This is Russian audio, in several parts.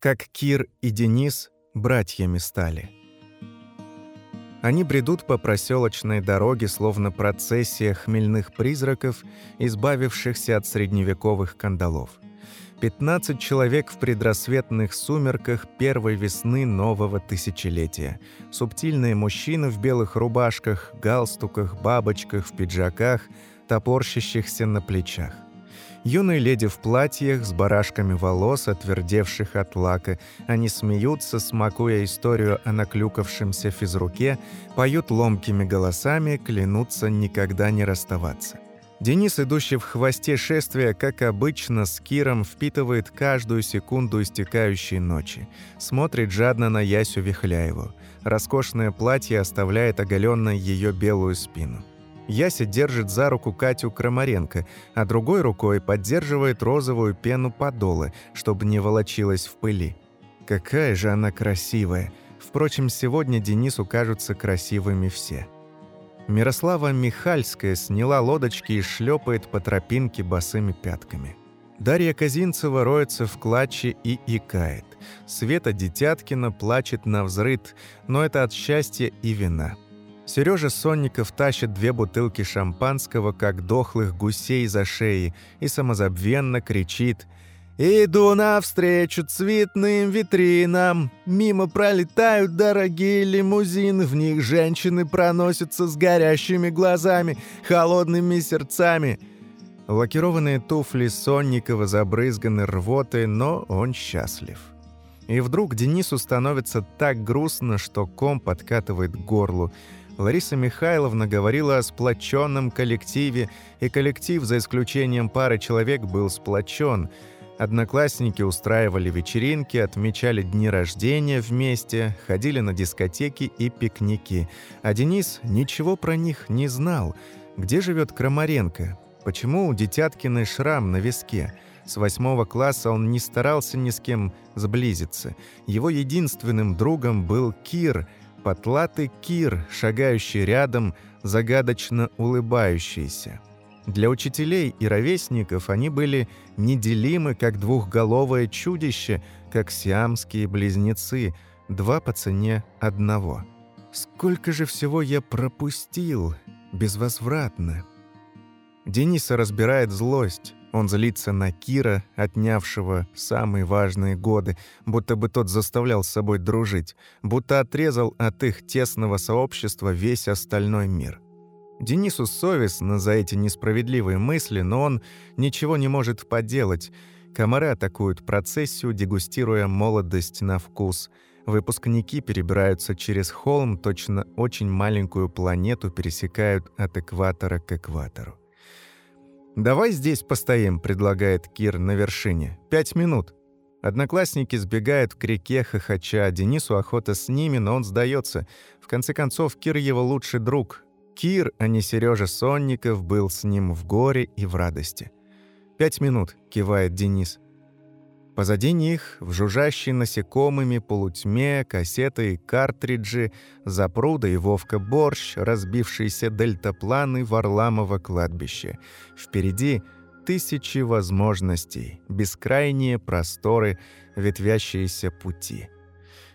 как Кир и Денис братьями стали. Они бредут по проселочной дороге, словно процессия хмельных призраков, избавившихся от средневековых кандалов. 15 человек в предрассветных сумерках первой весны нового тысячелетия. Субтильные мужчины в белых рубашках, галстуках, бабочках, в пиджаках, топорщащихся на плечах. Юные леди в платьях с барашками волос, отвердевших от лака. Они смеются, смакуя историю о наклюкавшемся физруке, поют ломкими голосами, клянутся никогда не расставаться. Денис, идущий в хвосте шествия, как обычно, с Киром впитывает каждую секунду истекающей ночи. Смотрит жадно на Ясю Вихляеву. Роскошное платье оставляет оголенной ее белую спину. Яся держит за руку Катю Крамаренко, а другой рукой поддерживает розовую пену подола, чтобы не волочилась в пыли. Какая же она красивая! Впрочем, сегодня Денису кажутся красивыми все. Мирослава Михальская сняла лодочки и шлепает по тропинке босыми пятками. Дарья Казинцева роется в клатче и икает. Света Детяткина плачет на взрыд, но это от счастья и вина. Сережа Сонников тащит две бутылки шампанского, как дохлых гусей за шеи, и самозабвенно кричит «Иду навстречу цветным витринам, мимо пролетают дорогие лимузины, в них женщины проносятся с горящими глазами, холодными сердцами». Лакированные туфли Сонникова забрызганы рвотой, но он счастлив. И вдруг Денису становится так грустно, что ком подкатывает к горлу – Лариса Михайловна говорила о сплоченном коллективе, и коллектив, за исключением пары человек, был сплочен. Одноклассники устраивали вечеринки, отмечали дни рождения вместе, ходили на дискотеки и пикники. А Денис ничего про них не знал. Где живет Крамаренко? Почему у Детяткиной шрам на виске? С восьмого класса он не старался ни с кем сблизиться. Его единственным другом был Кир – потлатый кир, шагающий рядом, загадочно улыбающийся. Для учителей и ровесников они были неделимы, как двухголовое чудище, как сиамские близнецы, два по цене одного. Сколько же всего я пропустил, безвозвратно. Дениса разбирает злость. Он злится на Кира, отнявшего самые важные годы, будто бы тот заставлял с собой дружить, будто отрезал от их тесного сообщества весь остальной мир. Денису совестно за эти несправедливые мысли, но он ничего не может поделать. Комары атакуют процессию, дегустируя молодость на вкус. Выпускники перебираются через холм, точно очень маленькую планету пересекают от экватора к экватору. «Давай здесь постоим», — предлагает Кир на вершине. «Пять минут». Одноклассники сбегают к реке хохоча, Денису охота с ними, но он сдается. В конце концов, Кир его лучший друг. Кир, а не Сережа Сонников, был с ним в горе и в радости. «Пять минут», — кивает Денис. Позади них, в жужжащей насекомыми полутьме, кассеты и картриджи, запруда и Вовка Борщ, разбившиеся дельтапланы Варламова кладбище. Впереди тысячи возможностей, бескрайние просторы, ветвящиеся пути.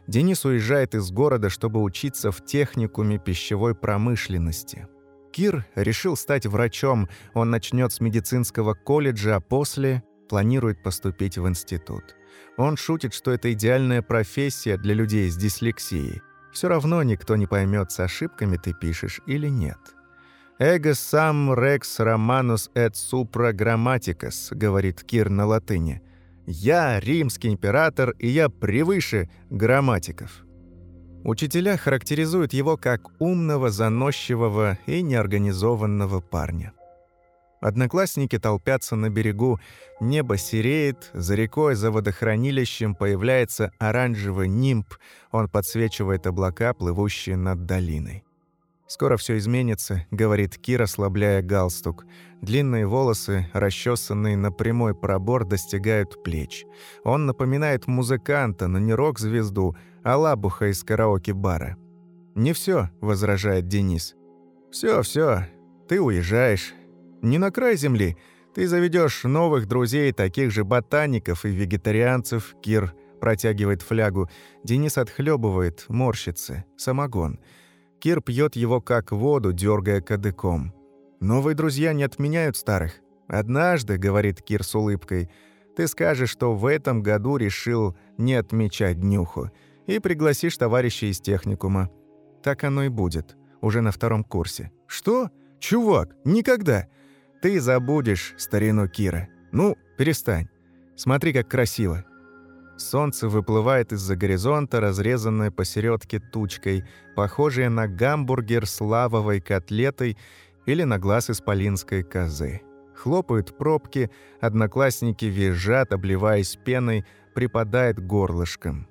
Денис уезжает из города, чтобы учиться в техникуме пищевой промышленности. Кир решил стать врачом, он начнет с медицинского колледжа, а после планирует поступить в институт. Он шутит, что это идеальная профессия для людей с дислексией. Все равно никто не поймет, с ошибками ты пишешь или нет. «Эго сам рекс романус et supra grammaticus», — говорит Кир на латыни. «Я римский император, и я превыше грамматиков». Учителя характеризуют его как умного, заносчивого и неорганизованного парня. Одноклассники толпятся на берегу, небо сереет, за рекой, за водохранилищем появляется оранжевый нимб, он подсвечивает облака, плывущие над долиной. «Скоро все изменится», — говорит Кир, ослабляя галстук. Длинные волосы, расчесанные на прямой пробор, достигают плеч. Он напоминает музыканта, но не рок-звезду, а лабуха из караоке-бара. «Не все, возражает Денис. Все, все, ты уезжаешь, не на край земли. Ты заведешь новых друзей, таких же ботаников и вегетарианцев, Кир протягивает флягу. Денис отхлебывает, морщится. Самогон. Кир пьет его как воду, дергая кадыком. «Новые друзья не отменяют старых. Однажды, — говорит Кир с улыбкой, — ты скажешь, что в этом году решил не отмечать днюху, и пригласишь товарищей из техникума. Так оно и будет, уже на втором курсе. Что? Чувак, никогда! Ты забудешь старину Кира. Ну, перестань. Смотри, как красиво. Солнце выплывает из-за горизонта, разрезанное посередке тучкой, похожее на гамбургер с лавовой котлетой или на глаз исполинской козы. Хлопают пробки, одноклассники визжат, обливаясь пеной, припадает горлышком.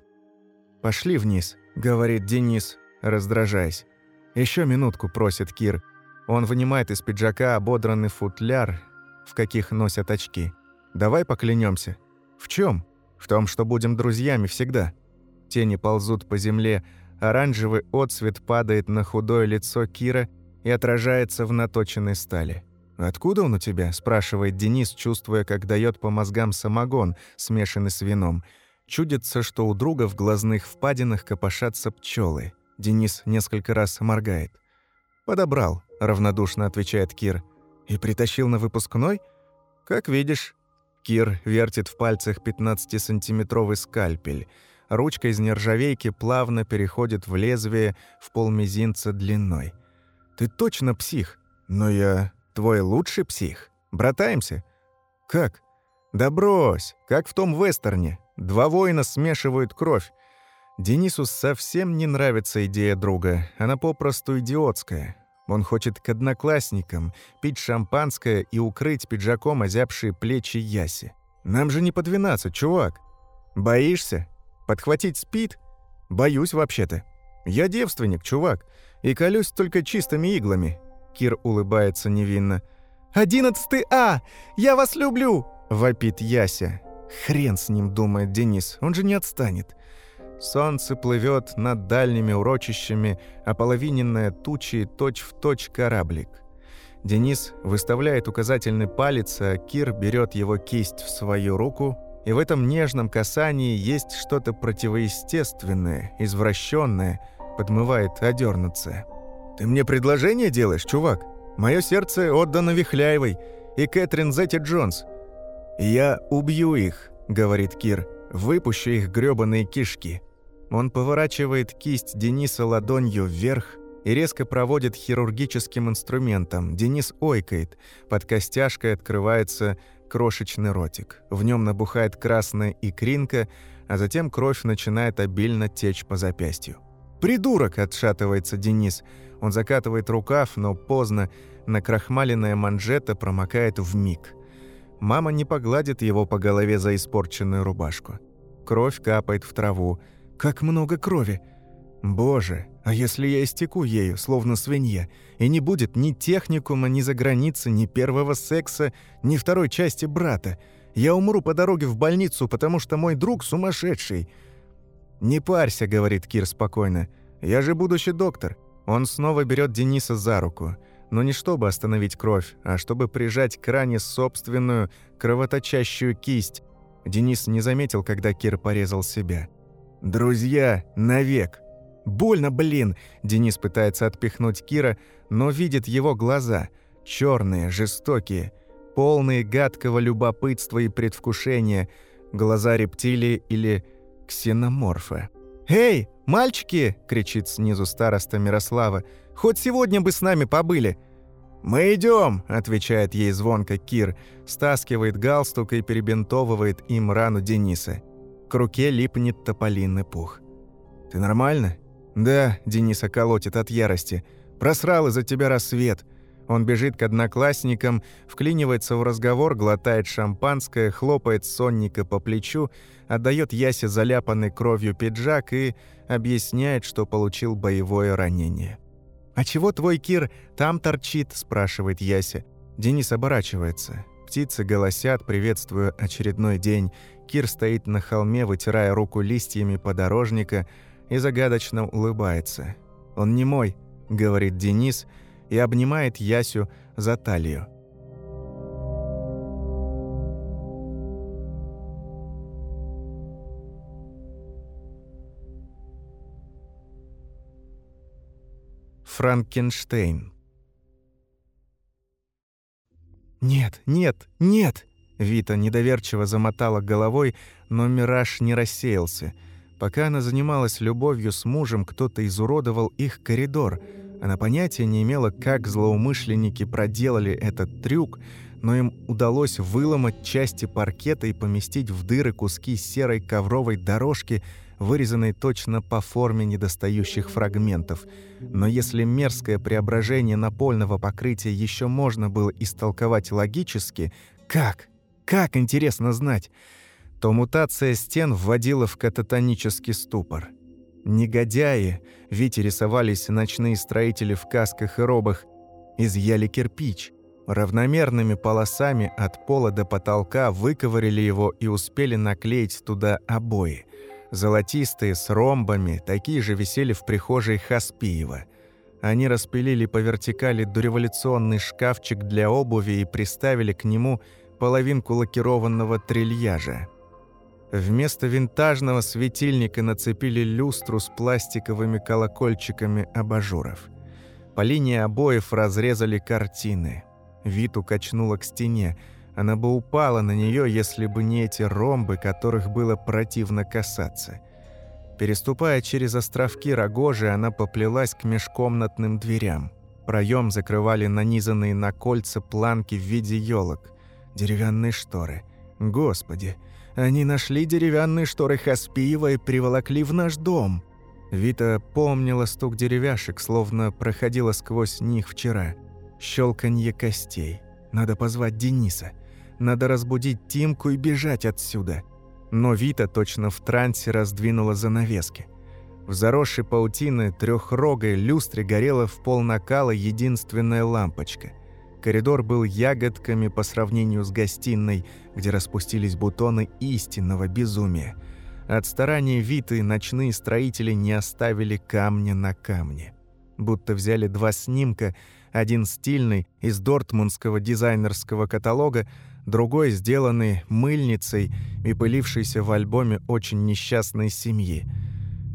«Пошли вниз», — говорит Денис, раздражаясь. Еще минутку», — просит Кир. Он вынимает из пиджака ободранный футляр, в каких носят очки. «Давай поклянемся. «В чем? «В том, что будем друзьями всегда». Тени ползут по земле, оранжевый отсвет падает на худое лицо Кира и отражается в наточенной стали. «Откуда он у тебя?» – спрашивает Денис, чувствуя, как дает по мозгам самогон, смешанный с вином. Чудится, что у друга в глазных впадинах копошатся пчелы. Денис несколько раз моргает. «Подобрал», – равнодушно отвечает Кир. «И притащил на выпускной?» «Как видишь». Кир вертит в пальцах 15-сантиметровый скальпель. Ручка из нержавейки плавно переходит в лезвие в полмизинца длиной. «Ты точно псих?» «Но я твой лучший псих. Братаемся?» «Как?» «Да брось, как в том вестерне. Два воина смешивают кровь. Денису совсем не нравится идея друга, она попросту идиотская. Он хочет к одноклассникам, пить шампанское и укрыть пиджаком озябшие плечи Яси. Нам же не по 12, чувак. Боишься? Подхватить спид? Боюсь вообще-то. Я девственник, чувак, и колюсь только чистыми иглами. Кир улыбается невинно. «Одиннадцатый А! Я вас люблю!» — вопит Яся. «Хрен с ним», — думает Денис, он же не отстанет. Солнце плывет над дальними урочищами, ополовиненная тучей точь-в-точь кораблик. Денис выставляет указательный палец, а Кир берет его кисть в свою руку, и в этом нежном касании есть что-то противоестественное, извращенное, подмывает одернуться. «Ты мне предложение делаешь, чувак? Мое сердце отдано Вихляевой и Кэтрин Зетти Джонс. Я убью их», — говорит Кир, — «выпущу их грёбаные кишки». Он поворачивает кисть Дениса ладонью вверх и резко проводит хирургическим инструментом. Денис ойкает. Под костяшкой открывается крошечный ротик. В нем набухает красная икринка, а затем кровь начинает обильно течь по запястью. «Придурок!» – отшатывается Денис. Он закатывает рукав, но поздно. Накрахмаленная манжета промокает в миг. Мама не погладит его по голове за испорченную рубашку. Кровь капает в траву. Как много крови! Боже, а если я истеку ею, словно свинья, и не будет ни техникума, ни за границы, ни первого секса, ни второй части брата? Я умру по дороге в больницу, потому что мой друг сумасшедший. «Не парься», — говорит Кир спокойно. «Я же будущий доктор». Он снова берет Дениса за руку. Но не чтобы остановить кровь, а чтобы прижать к ране собственную кровоточащую кисть. Денис не заметил, когда Кир порезал себя. Друзья навек. Больно, блин. Денис пытается отпихнуть Кира, но видит его глаза. черные, жестокие, полные гадкого любопытства и предвкушения. Глаза рептилии или ксеноморфа. «Эй, мальчики!» – кричит снизу староста Мирослава. «Хоть сегодня бы с нами побыли!» «Мы идем!» – отвечает ей звонко Кир, стаскивает галстук и перебинтовывает им рану Дениса. К руке липнет тополиный пух. «Ты нормально?» «Да», — Дениса колотит от ярости. «Просрал из-за тебя рассвет». Он бежит к одноклассникам, вклинивается в разговор, глотает шампанское, хлопает сонника по плечу, отдает Ясе заляпанный кровью пиджак и объясняет, что получил боевое ранение. «А чего твой Кир там торчит?» – спрашивает Яся. Денис оборачивается. Птицы голосят, приветствуя очередной день. Кир стоит на холме, вытирая руку листьями подорожника и загадочно улыбается. «Он не мой», — говорит Денис и обнимает Ясю за талию. Франкенштейн «Нет, нет, нет!» Вита недоверчиво замотала головой, но мираж не рассеялся. Пока она занималась любовью с мужем, кто-то изуродовал их коридор. Она понятия не имела, как злоумышленники проделали этот трюк, но им удалось выломать части паркета и поместить в дыры куски серой ковровой дорожки, вырезанной точно по форме недостающих фрагментов. Но если мерзкое преображение напольного покрытия еще можно было истолковать логически, как? Как, интересно знать? То мутация стен вводила в кататонический ступор. Негодяи, ведь рисовались ночные строители в касках и робах, изъяли кирпич – Равномерными полосами от пола до потолка выковырили его и успели наклеить туда обои. Золотистые, с ромбами, такие же висели в прихожей Хаспиева. Они распилили по вертикали дореволюционный шкафчик для обуви и приставили к нему половинку лакированного трильяжа. Вместо винтажного светильника нацепили люстру с пластиковыми колокольчиками абажуров. По линии обоев разрезали картины – Виту качнула к стене. Она бы упала на нее, если бы не эти ромбы, которых было противно касаться. Переступая через островки рогожи, она поплелась к межкомнатным дверям. Проем закрывали нанизанные на кольца планки в виде елок, деревянные шторы. Господи, они нашли деревянные шторы Хаспиева и приволокли в наш дом. Вита помнила стук деревяшек, словно проходила сквозь них вчера щелканье костей. Надо позвать Дениса. Надо разбудить Тимку и бежать отсюда. Но Вита точно в трансе раздвинула занавески. В заросшей паутины трехрогой люстре горела в пол накала единственная лампочка. Коридор был ягодками по сравнению с гостиной, где распустились бутоны истинного безумия. От старания Виты ночные строители не оставили камня на камне. Будто взяли два снимка – один стильный, из дортмундского дизайнерского каталога, другой сделанный мыльницей и пылившийся в альбоме очень несчастной семьи.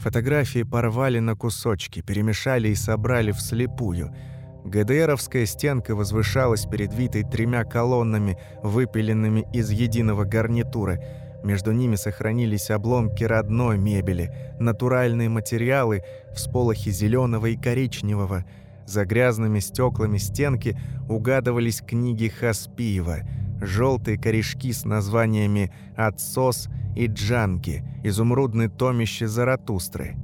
Фотографии порвали на кусочки, перемешали и собрали вслепую. ГДРовская стенка возвышалась перед Витой тремя колоннами, выпиленными из единого гарнитура. Между ними сохранились обломки родной мебели, натуральные материалы, всполохи зеленого и коричневого – за грязными стеклами стенки угадывались книги Хаспиева, желтые корешки с названиями «Отсос» и «Джанки», изумрудное томище Заратустры.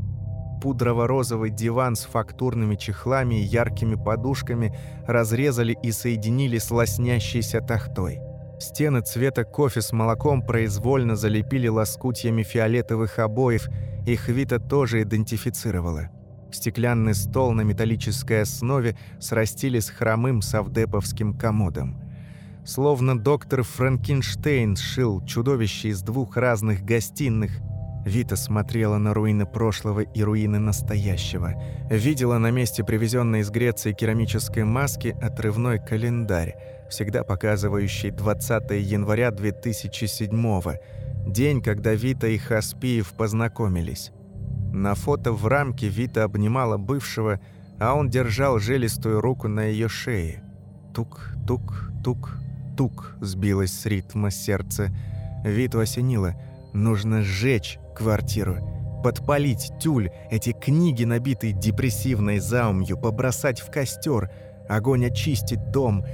Пудрово-розовый диван с фактурными чехлами и яркими подушками разрезали и соединили с лоснящейся тахтой. Стены цвета кофе с молоком произвольно залепили лоскутьями фиолетовых обоев, их Вита тоже идентифицировала – Стеклянный стол на металлической основе срастили с хромым совдеповским комодом. Словно доктор Франкенштейн сшил чудовище из двух разных гостиных, Вита смотрела на руины прошлого и руины настоящего. Видела на месте привезенной из Греции керамической маски отрывной календарь, всегда показывающий 20 января 2007 день, когда Вита и Хаспиев познакомились. На фото в рамке Вита обнимала бывшего, а он держал жилистую руку на ее шее. Тук-тук-тук-тук сбилось с ритма сердце. Виту осенило. Нужно сжечь квартиру. Подпалить тюль, эти книги, набитые депрессивной заумью, побросать в костер, огонь очистить дом.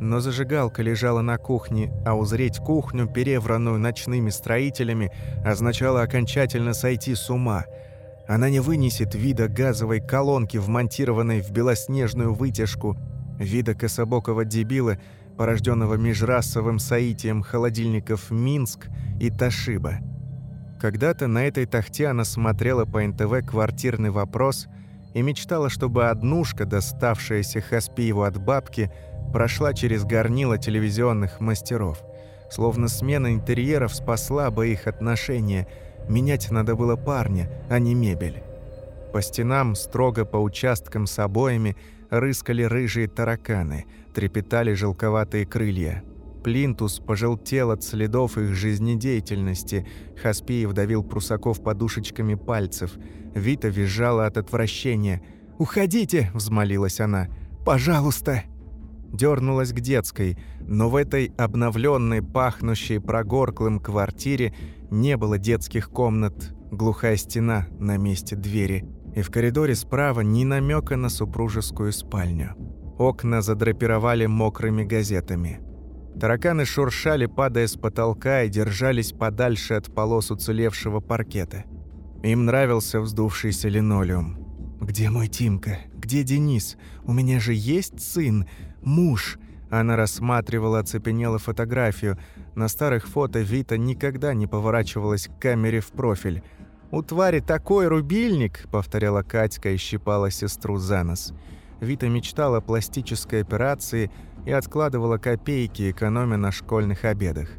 Но зажигалка лежала на кухне, а узреть кухню, перевранную ночными строителями, означало окончательно сойти с ума – она не вынесет вида газовой колонки, вмонтированной в белоснежную вытяжку, вида кособокого дебила, порожденного межрасовым соитием холодильников «Минск» и «Тошиба». Когда-то на этой тахте она смотрела по НТВ «Квартирный вопрос» и мечтала, чтобы однушка, доставшаяся Хаспиеву от бабки, прошла через горнило телевизионных мастеров. Словно смена интерьеров спасла бы их отношения – Менять надо было парня, а не мебель. По стенам, строго по участкам с обоями, рыскали рыжие тараканы, трепетали желковатые крылья. Плинтус пожелтел от следов их жизнедеятельности. Хаспиев давил прусаков подушечками пальцев. Вита визжала от отвращения. «Уходите!» – взмолилась она. «Пожалуйста!» Дернулась к детской, но в этой обновленной, пахнущей прогорклым квартире не было детских комнат, глухая стена на месте двери, и в коридоре справа ни намека на супружескую спальню. Окна задрапировали мокрыми газетами. Тараканы шуршали, падая с потолка, и держались подальше от полос уцелевшего паркета. Им нравился вздувшийся линолеум. «Где мой Тимка? Где Денис? У меня же есть сын, муж!» Она рассматривала оцепенело фотографию. На старых фото Вита никогда не поворачивалась к камере в профиль. «У твари такой рубильник!» — повторяла Катька и щипала сестру за нос. Вита мечтала о пластической операции и откладывала копейки, экономя на школьных обедах.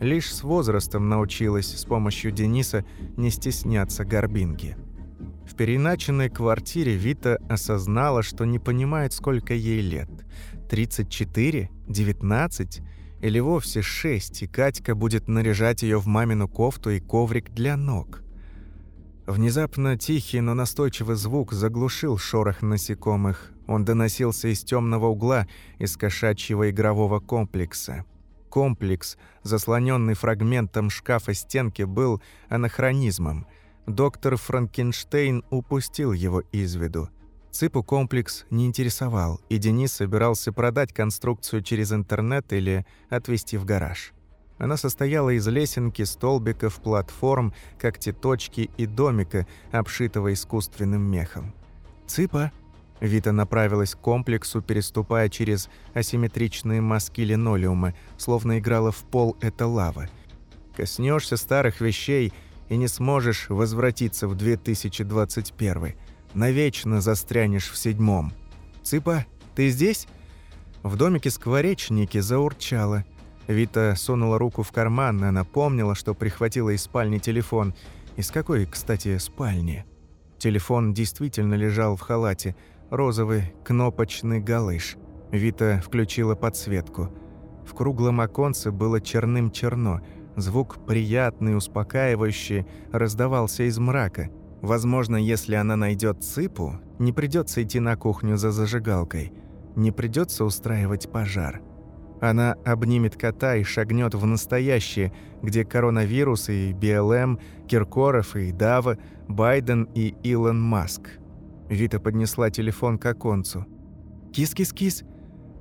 Лишь с возрастом научилась с помощью Дениса не стесняться горбинки. В переиначенной квартире Вита осознала, что не понимает, сколько ей лет. 34? 19? Или вовсе 6, и Катька будет наряжать ее в мамину кофту и коврик для ног. Внезапно тихий, но настойчивый звук заглушил шорох насекомых. Он доносился из темного угла, из кошачьего игрового комплекса. Комплекс, заслоненный фрагментом шкафа стенки, был анахронизмом. Доктор Франкенштейн упустил его из виду. Цыпу комплекс не интересовал, и Денис собирался продать конструкцию через интернет или отвезти в гараж. Она состояла из лесенки, столбиков, платформ, когтеточки и домика, обшитого искусственным мехом. «Цыпа!» Вита направилась к комплексу, переступая через асимметричные мазки линолеума, словно играла в пол эта лава. Коснешься старых вещей и не сможешь возвратиться в 2021 Навечно застрянешь в седьмом. «Цыпа, ты здесь?» В домике скворечники заурчало. Вита сунула руку в карман, она помнила, что прихватила из спальни телефон. Из какой, кстати, спальни? Телефон действительно лежал в халате – розовый кнопочный галыш. Вита включила подсветку. В круглом оконце было черным-черно. Звук приятный, успокаивающий, раздавался из мрака. Возможно, если она найдет цыпу, не придется идти на кухню за зажигалкой. Не придется устраивать пожар. Она обнимет кота и шагнет в настоящее, где коронавирус и БЛМ, Киркоров и Дава, Байден и Илон Маск – Вита поднесла телефон к оконцу. «Кис-кис-кис!»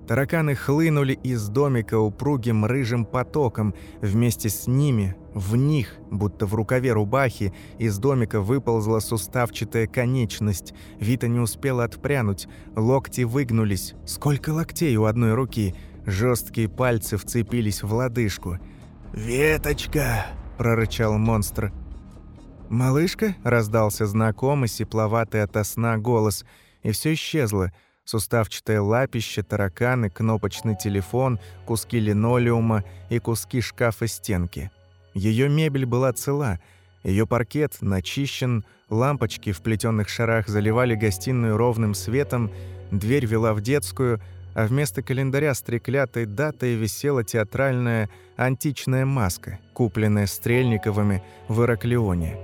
Тараканы хлынули из домика упругим рыжим потоком. Вместе с ними, в них, будто в рукаве рубахи, из домика выползла суставчатая конечность. Вита не успела отпрянуть. Локти выгнулись. Сколько локтей у одной руки. Жесткие пальцы вцепились в лодыжку. «Веточка!» – прорычал монстр. «Малышка?» – раздался знакомый, сепловатый ото сна голос, и все исчезло. Суставчатое лапище, тараканы, кнопочный телефон, куски линолеума и куски шкафа стенки. Ее мебель была цела, ее паркет начищен, лампочки в плетеных шарах заливали гостиную ровным светом, дверь вела в детскую, а вместо календаря с треклятой датой висела театральная античная маска, купленная Стрельниковыми в Ираклионе.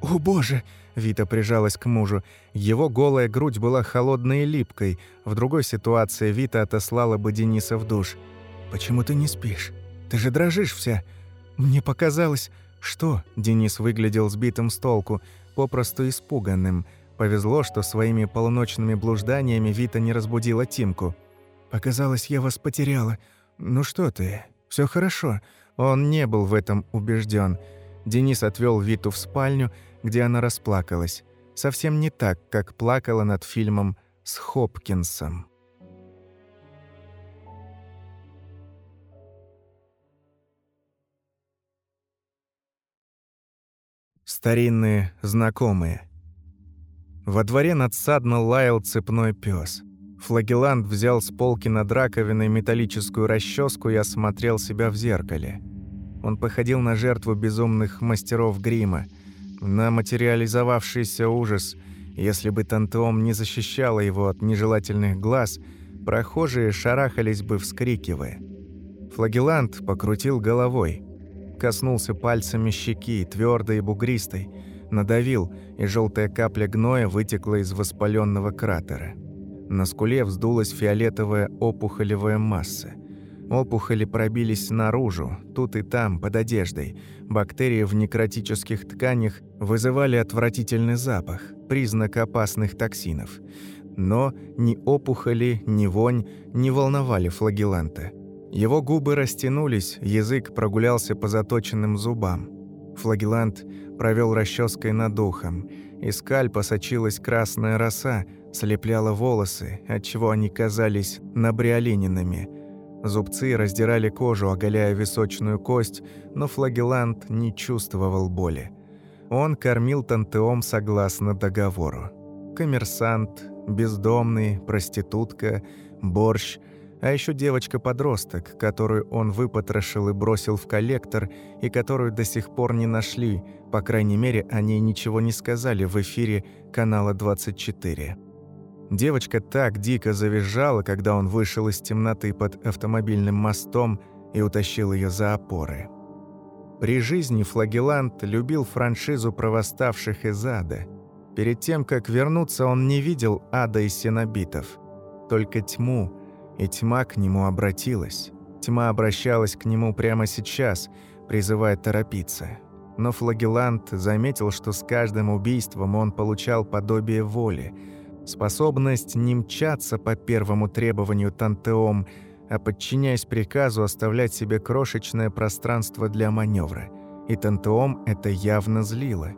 «О боже!» – Вита прижалась к мужу. Его голая грудь была холодной и липкой. В другой ситуации Вита отослала бы Дениса в душ. «Почему ты не спишь? Ты же дрожишь вся!» «Мне показалось...» «Что?» – Денис выглядел сбитым с толку, попросту испуганным. Повезло, что своими полуночными блужданиями Вита не разбудила Тимку. «Показалось, я вас потеряла. Ну что ты? Все хорошо». Он не был в этом убежден. Денис отвел Виту в спальню, где она расплакалась. Совсем не так, как плакала над фильмом с Хопкинсом. Старинные знакомые. Во дворе надсадно лаял цепной пес. Флагелант взял с полки над раковиной металлическую расческу и осмотрел себя в зеркале. Он походил на жертву безумных мастеров грима – на материализовавшийся ужас. Если бы Тантеом не защищала его от нежелательных глаз, прохожие шарахались бы, вскрикивая. Флагелант покрутил головой, коснулся пальцами щеки, твердой и бугристой. надавил, и желтая капля гноя вытекла из воспаленного кратера. На скуле вздулась фиолетовая опухолевая масса. Опухоли пробились наружу, тут и там, под одеждой. Бактерии в некротических тканях вызывали отвратительный запах, признак опасных токсинов. Но ни опухоли, ни вонь не волновали флагеланта. Его губы растянулись, язык прогулялся по заточенным зубам. Флагелант провел расческой над ухом. Из скальпа сочилась красная роса, слепляла волосы, отчего они казались набриолиненными. Зубцы раздирали кожу, оголяя височную кость, но флагелант не чувствовал боли. Он кормил Тантеом согласно договору. Коммерсант, бездомный, проститутка, борщ – а еще девочка-подросток, которую он выпотрошил и бросил в коллектор, и которую до сих пор не нашли, по крайней мере, о ней ничего не сказали в эфире канала 24. Девочка так дико завизжала, когда он вышел из темноты под автомобильным мостом и утащил ее за опоры. При жизни Флагелант любил франшизу правоставших из ада. Перед тем, как вернуться, он не видел ада и синобитов, только тьму, и тьма к нему обратилась. Тьма обращалась к нему прямо сейчас, призывая торопиться. Но флагелант заметил, что с каждым убийством он получал подобие воли, способность не мчаться по первому требованию Тантеом, а подчиняясь приказу оставлять себе крошечное пространство для маневра. И Тантеом это явно злило.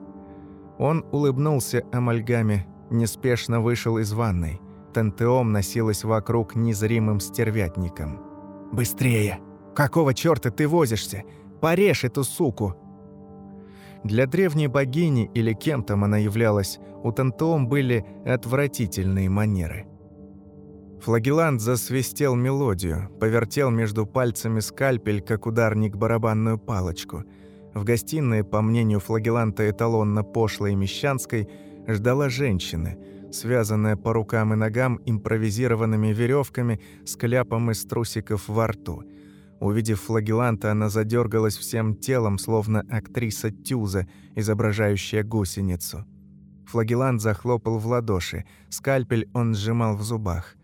Он улыбнулся амальгаме, неспешно вышел из ванной. Тантеом носилась вокруг незримым стервятником. «Быстрее! Какого чёрта ты возишься? Порежь эту суку!» Для древней богини или кем там она являлась, у Тантеом были отвратительные манеры. Флагелант засвистел мелодию, повертел между пальцами скальпель, как ударник барабанную палочку. В гостиной, по мнению флагеланта эталонно пошлой и мещанской, ждала женщина – связанная по рукам и ногам импровизированными веревками с кляпом из трусиков во рту. Увидев флагеланта, она задергалась всем телом, словно актриса Тюза, изображающая гусеницу. Флагелант захлопал в ладоши, скальпель он сжимал в зубах.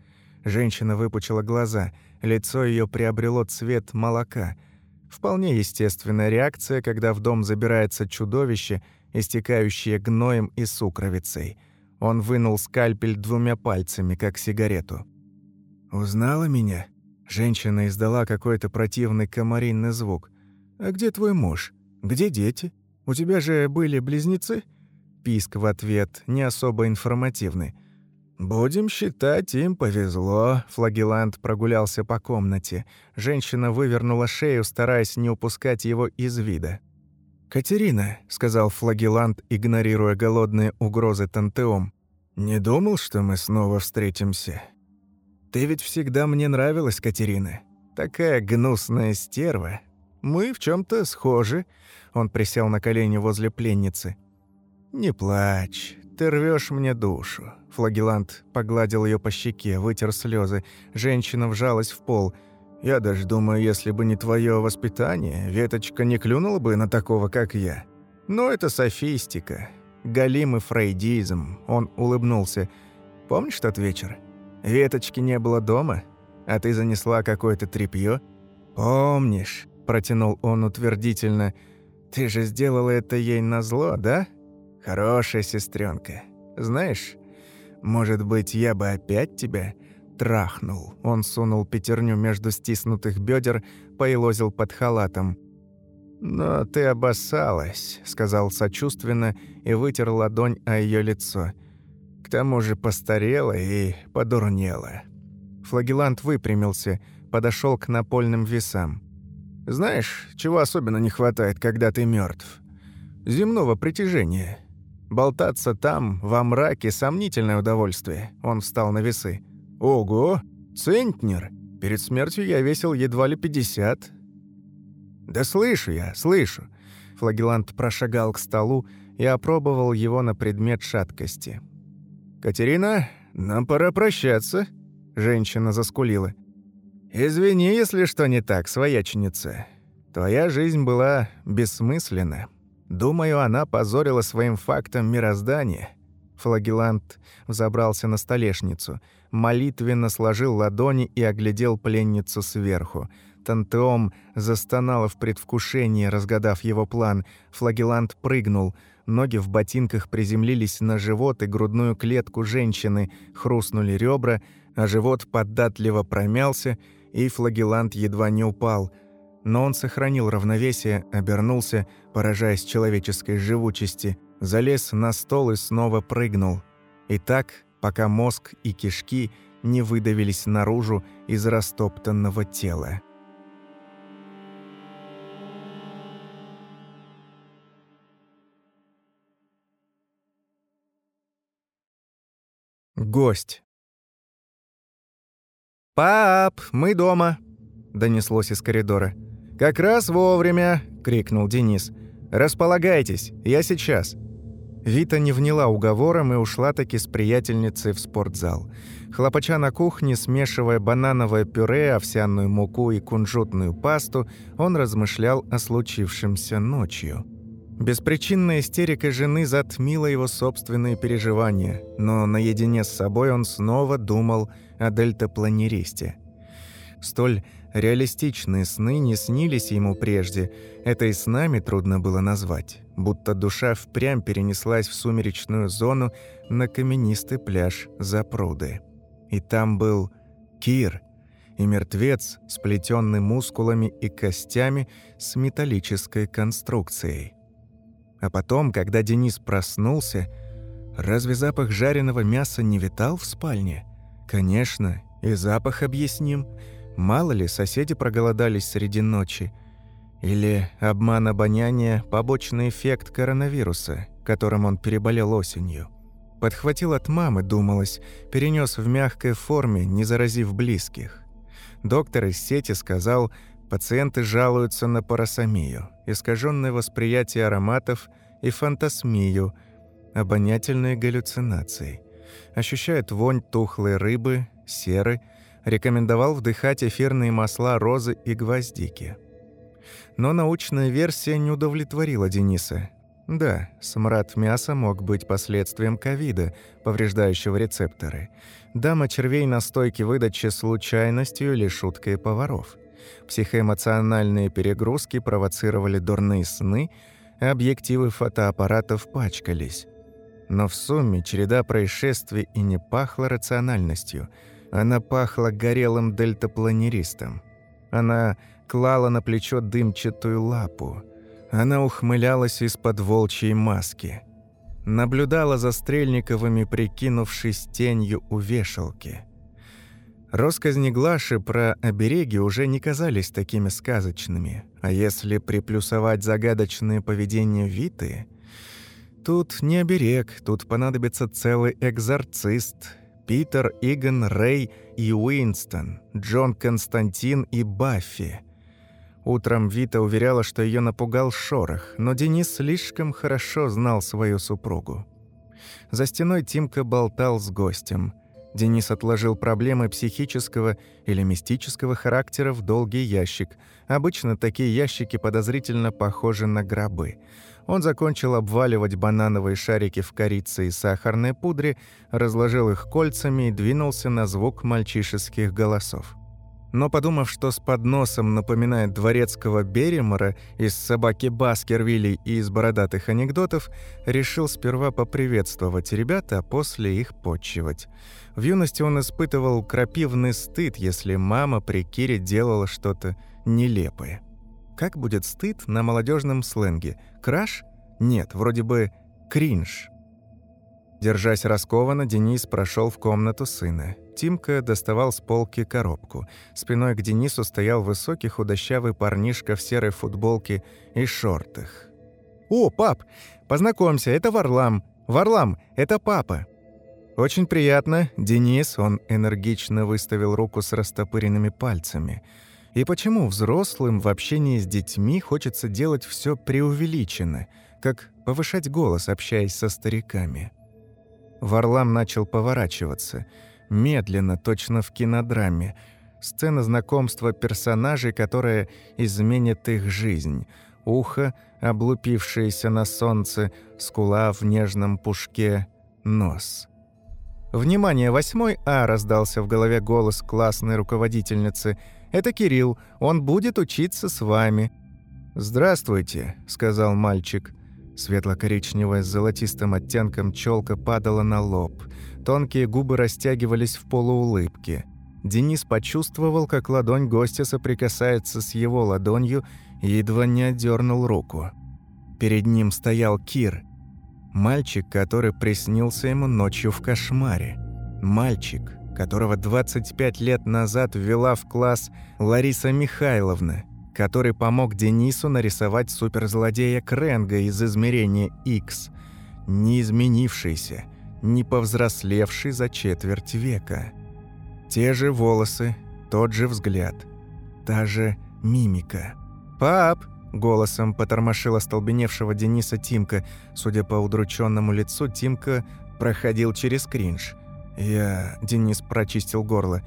Женщина выпучила глаза, лицо ее приобрело цвет молока. Вполне естественная реакция, когда в дом забирается чудовище, истекающее гноем и сукровицей – он вынул скальпель двумя пальцами, как сигарету. «Узнала меня?» Женщина издала какой-то противный комаринный звук. «А где твой муж? Где дети? У тебя же были близнецы?» Писк в ответ, не особо информативный. «Будем считать, им повезло». Флагелант прогулялся по комнате. Женщина вывернула шею, стараясь не упускать его из вида. «Катерина», — сказал флагелант, игнорируя голодные угрозы Тантеом, — «не думал, что мы снова встретимся. Ты ведь всегда мне нравилась, Катерина. Такая гнусная стерва. Мы в чем то схожи». Он присел на колени возле пленницы. «Не плачь, ты рвешь мне душу». Флагелант погладил ее по щеке, вытер слезы. Женщина вжалась в пол — я даже думаю, если бы не твое воспитание, веточка не клюнула бы на такого, как я. Но это софистика. Галимый фрейдизм. Он улыбнулся. Помнишь тот вечер? Веточки не было дома, а ты занесла какое-то тряпье? Помнишь? Протянул он утвердительно. Ты же сделала это ей назло, да? Хорошая сестренка. Знаешь, может быть, я бы опять тебя трахнул. Он сунул пятерню между стиснутых бедер, поелозил под халатом. «Но ты обоссалась», — сказал сочувственно и вытер ладонь о ее лицо. «К тому же постарела и подурнела». Флагелант выпрямился, подошел к напольным весам. «Знаешь, чего особенно не хватает, когда ты мертв? Земного притяжения. Болтаться там, во мраке, сомнительное удовольствие». Он встал на весы. «Ого! Центнер! Перед смертью я весил едва ли 50. «Да слышу я, слышу!» Флагелант прошагал к столу и опробовал его на предмет шаткости. «Катерина, нам пора прощаться», — женщина заскулила. «Извини, если что не так, свояченица. Твоя жизнь была бессмысленна. Думаю, она позорила своим фактом мироздание. Флагелант взобрался на столешницу, молитвенно сложил ладони и оглядел пленницу сверху. Тантеом застонала в предвкушении, разгадав его план. Флагелант прыгнул. Ноги в ботинках приземлились на живот и грудную клетку женщины, хрустнули ребра, а живот податливо промялся, и флагелант едва не упал. Но он сохранил равновесие, обернулся, поражаясь человеческой живучести, залез на стол и снова прыгнул. И так, пока мозг и кишки не выдавились наружу из растоптанного тела. Гость. «Пап, мы дома!» – донеслось из коридора. «Как раз вовремя!» – крикнул Денис. «Располагайтесь, я сейчас!» Вита не вняла уговором и ушла таки с приятельницей в спортзал. Хлопача на кухне, смешивая банановое пюре, овсяную муку и кунжутную пасту, он размышлял о случившемся ночью. Беспричинная истерика жены затмила его собственные переживания, но наедине с собой он снова думал о дельтапланеристе. Столь реалистичные сны не снились ему прежде, это и с нами трудно было назвать, будто душа впрямь перенеслась в сумеречную зону на каменистый пляж за пруды. И там был Кир, и мертвец, сплетенный мускулами и костями с металлической конструкцией. А потом, когда Денис проснулся, разве запах жареного мяса не витал в спальне? Конечно, и запах объясним. Мало ли, соседи проголодались среди ночи. Или обман обоняния – побочный эффект коронавируса, которым он переболел осенью. Подхватил от мамы, думалось, перенес в мягкой форме, не заразив близких. Доктор из сети сказал – Пациенты жалуются на парасомию, искаженное восприятие ароматов и фантасмию, обонятельные галлюцинации. Ощущают вонь тухлой рыбы, серы, рекомендовал вдыхать эфирные масла розы и гвоздики. Но научная версия не удовлетворила Дениса. Да, смрад мяса мог быть последствием ковида, повреждающего рецепторы. Дама червей на стойке выдачи случайностью или шуткой поваров – Психоэмоциональные перегрузки провоцировали дурные сны, а объективы фотоаппаратов пачкались. Но в сумме череда происшествий и не пахла рациональностью. Она пахла горелым дельтапланеристом. Она клала на плечо дымчатую лапу. Она ухмылялась из-под волчьей маски. Наблюдала за Стрельниковыми, прикинувшись тенью у вешалки – Росказни Глаши про обереги уже не казались такими сказочными, а если приплюсовать загадочное поведение Виты, тут не оберег, тут понадобится целый экзорцист. Питер, Иган, Рэй и Уинстон, Джон Константин и Баффи. Утром Вита уверяла, что ее напугал шорох, но Денис слишком хорошо знал свою супругу. За стеной Тимка болтал с гостем – Денис отложил проблемы психического или мистического характера в долгий ящик. Обычно такие ящики подозрительно похожи на гробы. Он закончил обваливать банановые шарики в корице и сахарной пудре, разложил их кольцами и двинулся на звук мальчишеских голосов но подумав, что с подносом напоминает дворецкого Беремора из «Собаки Баскервилей» и из «Бородатых анекдотов», решил сперва поприветствовать ребят, а после их подчивать. В юности он испытывал крапивный стыд, если мама при Кире делала что-то нелепое. Как будет стыд на молодежном сленге? Краш? Нет, вроде бы кринж. Держась раскованно, Денис прошел в комнату сына. Тимка доставал с полки коробку. Спиной к Денису стоял высокий худощавый парнишка в серой футболке и шортах. «О, пап, познакомься, это Варлам. Варлам, это папа». «Очень приятно, Денис», — он энергично выставил руку с растопыренными пальцами. «И почему взрослым в общении с детьми хочется делать все преувеличенно, как повышать голос, общаясь со стариками?» Варлам начал поворачиваться. Медленно, точно в кинодраме. Сцена знакомства персонажей, которая изменит их жизнь. Ухо, облупившаяся на солнце, скула в нежном пушке, нос. «Внимание, восьмой А!» – раздался в голове голос классной руководительницы. «Это Кирилл, он будет учиться с вами». «Здравствуйте», – сказал мальчик. Светло-коричневая с золотистым оттенком челка падала на лоб. Тонкие губы растягивались в полуулыбке. Денис почувствовал, как ладонь гостя соприкасается с его ладонью и едва не отдернул руку. Перед ним стоял Кир. Мальчик, который приснился ему ночью в кошмаре. Мальчик, которого 25 лет назад ввела в класс Лариса Михайловна, который помог Денису нарисовать суперзлодея Кренга из измерения X, не изменившийся, не повзрослевший за четверть века. Те же волосы, тот же взгляд, та же мимика. «Пап!» – голосом потормошил остолбеневшего Дениса Тимка. Судя по удрученному лицу, Тимка проходил через кринж. Я... Денис прочистил горло.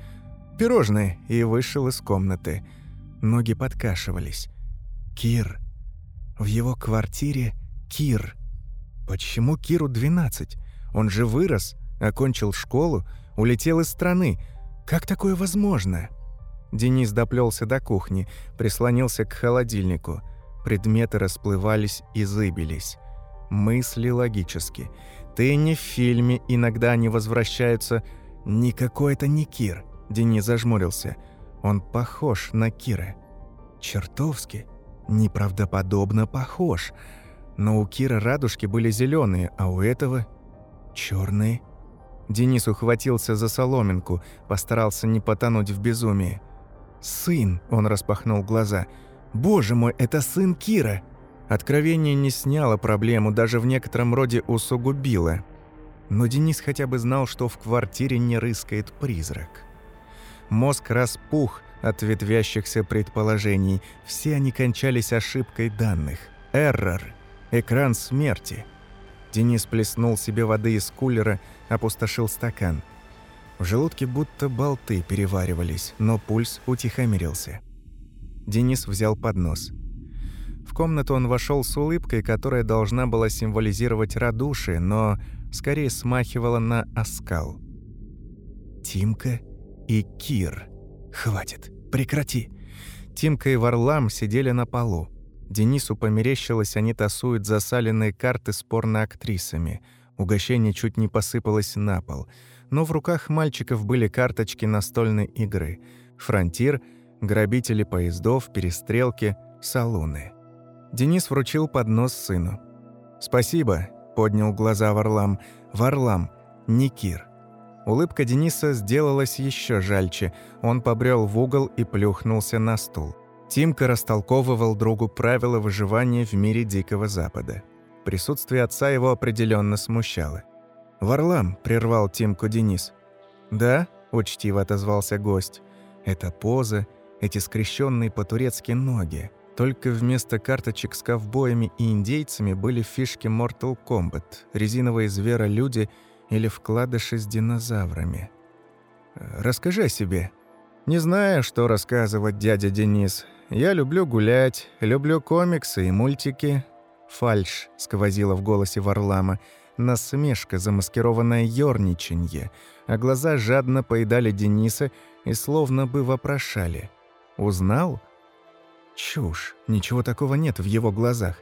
«Пирожные!» и вышел из комнаты. Ноги подкашивались. «Кир!» В его квартире Кир. Почему Киру 12? Он же вырос, окончил школу, улетел из страны – как такое возможно? Денис доплелся до кухни, прислонился к холодильнику. Предметы расплывались и зыбились. Мысли логически. Ты не в фильме, иногда они возвращаются. Никакой это не Кир. Денис зажмурился. Он похож на Кира. Чертовски. Неправдоподобно похож. Но у Кира радужки были зеленые, а у этого черные. Денис ухватился за соломинку, постарался не потонуть в безумии. «Сын!» – он распахнул глаза. «Боже мой, это сын Кира!» Откровение не сняло проблему, даже в некотором роде усугубило. Но Денис хотя бы знал, что в квартире не рыскает призрак. Мозг распух от ветвящихся предположений. Все они кончались ошибкой данных. Эррор. Экран смерти – Денис плеснул себе воды из кулера, опустошил стакан. В желудке будто болты переваривались, но пульс утихомирился. Денис взял поднос. В комнату он вошел с улыбкой, которая должна была символизировать радушие, но скорее смахивала на оскал. «Тимка и Кир. Хватит, прекрати!» Тимка и Варлам сидели на полу. Денису померещилось, они тасуют засаленные карты с порноактрисами. Угощение чуть не посыпалось на пол. Но в руках мальчиков были карточки настольной игры. Фронтир, грабители поездов, перестрелки, салоны. Денис вручил поднос сыну. «Спасибо», — поднял глаза Варлам. «Варлам, не Кир». Улыбка Дениса сделалась еще жальче. Он побрел в угол и плюхнулся на стул. Тимка растолковывал другу правила выживания в мире Дикого Запада. Присутствие отца его определенно смущало. «Варлам», — прервал Тимку Денис. «Да», — учтиво отозвался гость. «Это поза, эти скрещенные по-турецки ноги. Только вместо карточек с ковбоями и индейцами были фишки Mortal Kombat, резиновые зверолюди или вкладыши с динозаврами. «Расскажи о себе». «Не знаю, что рассказывать, дядя Денис. Я люблю гулять, люблю комиксы и мультики». Фальш сквозила в голосе Варлама, насмешка, замаскированное ёрничанье, а глаза жадно поедали Дениса и словно бы вопрошали. «Узнал?» «Чушь, ничего такого нет в его глазах.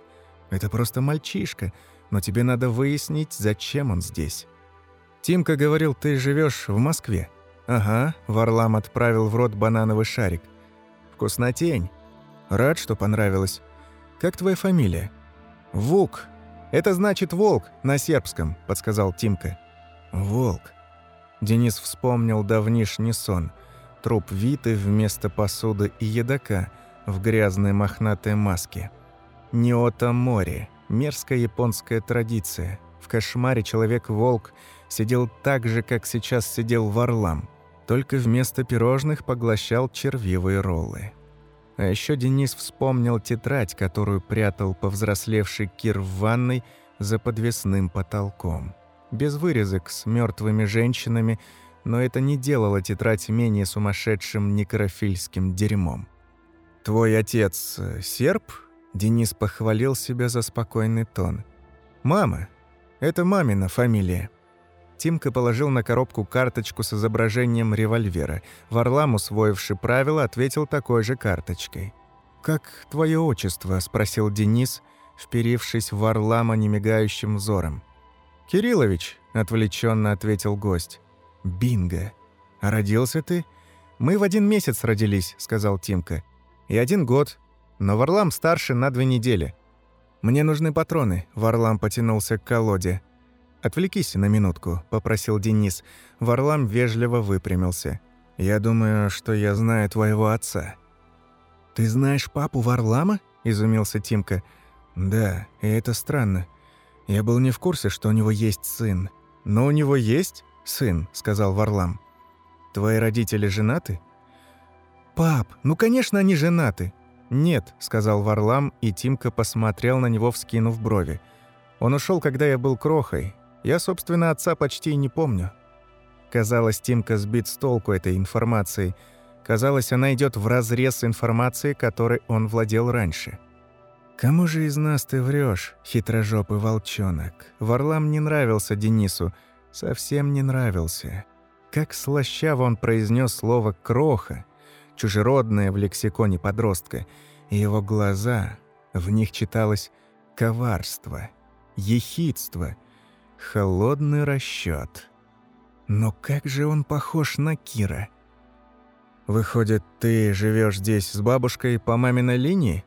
Это просто мальчишка, но тебе надо выяснить, зачем он здесь». «Тимка говорил, ты живешь в Москве?» «Ага», — Варлам отправил в рот банановый шарик. «Вкуснотень. Рад, что понравилось. Как твоя фамилия?» «Вук. Это значит волк на сербском», — подсказал Тимка. «Волк». Денис вспомнил давнишний сон. Труп Виты вместо посуды и едока в грязной мохнатой маске. Неота море. Мерзкая японская традиция. В кошмаре человек-волк сидел так же, как сейчас сидел Варлам только вместо пирожных поглощал червивые роллы. А еще Денис вспомнил тетрадь, которую прятал повзрослевший Кир в ванной за подвесным потолком. Без вырезок, с мертвыми женщинами, но это не делало тетрадь менее сумасшедшим некрофильским дерьмом. «Твой отец э, серб?» Денис похвалил себя за спокойный тон. «Мама. Это мамина фамилия». Тимка положил на коробку карточку с изображением револьвера. Варлам, усвоивший правила, ответил такой же карточкой. «Как твое отчество?» – спросил Денис, вперившись в Варлама немигающим взором. «Кириллович», – отвлеченно ответил гость. «Бинго! А родился ты?» «Мы в один месяц родились», – сказал Тимка. «И один год. Но Варлам старше на две недели». «Мне нужны патроны», – Варлам потянулся к колоде. «Отвлекись на минутку», – попросил Денис. Варлам вежливо выпрямился. «Я думаю, что я знаю твоего отца». «Ты знаешь папу Варлама?» – изумился Тимка. «Да, и это странно. Я был не в курсе, что у него есть сын. Но у него есть сын», – сказал Варлам. «Твои родители женаты?» «Пап, ну, конечно, они женаты». «Нет», – сказал Варлам, и Тимка посмотрел на него, вскинув брови. «Он ушел, когда я был крохой. Я, собственно, отца почти и не помню». Казалось, Тимка сбит с толку этой информацией. Казалось, она идет вразрез с информацией, которой он владел раньше. «Кому же из нас ты врешь, хитрожопый волчонок?» Варлам не нравился Денису, совсем не нравился. Как слащаво он произнес слово «кроха», чужеродное в лексиконе подростка, и его глаза, в них читалось коварство, ехидство, холодный расчет. Но как же он похож на Кира? «Выходит, ты живешь здесь с бабушкой по маминой линии?»